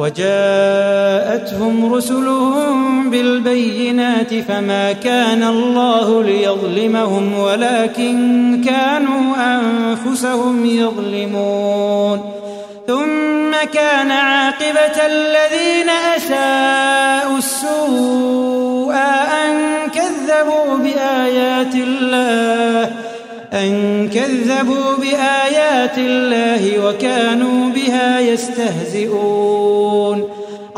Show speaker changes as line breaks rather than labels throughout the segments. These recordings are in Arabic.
وجاءتهم رسلهم بالبينات فما كان الله ليظلمهم ولكن كانوا أنفسهم يظلمون. ثم كان عاقبة الذين أساءوا السوء أن كذبوا بآيات الله أن كذبوا بآيات الله وكانوا بها يستهزئون.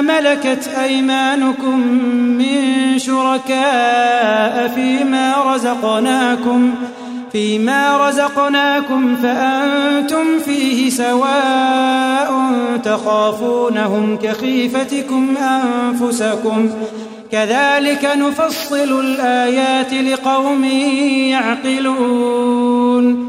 ملكت أيمانكم من شركاء فيما رزقناكم فيما رزقناكم فأنتم فيه سواء تخافونهم كخيفتكم أنفسكم. كذلك نفصل الآيات لقوم يعقلون.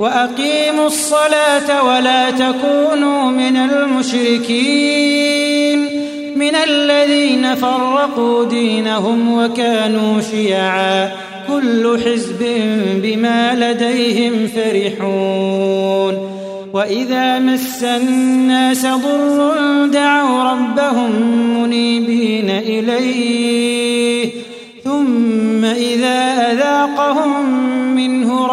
وأقيموا الصلاة ولا تكونوا من المشركين من الذين فرقوا دينهم وكانوا شيعا كل حزب بما لديهم فرحون وإذا مس الناس ضر دعوا ربهم منيبين إليه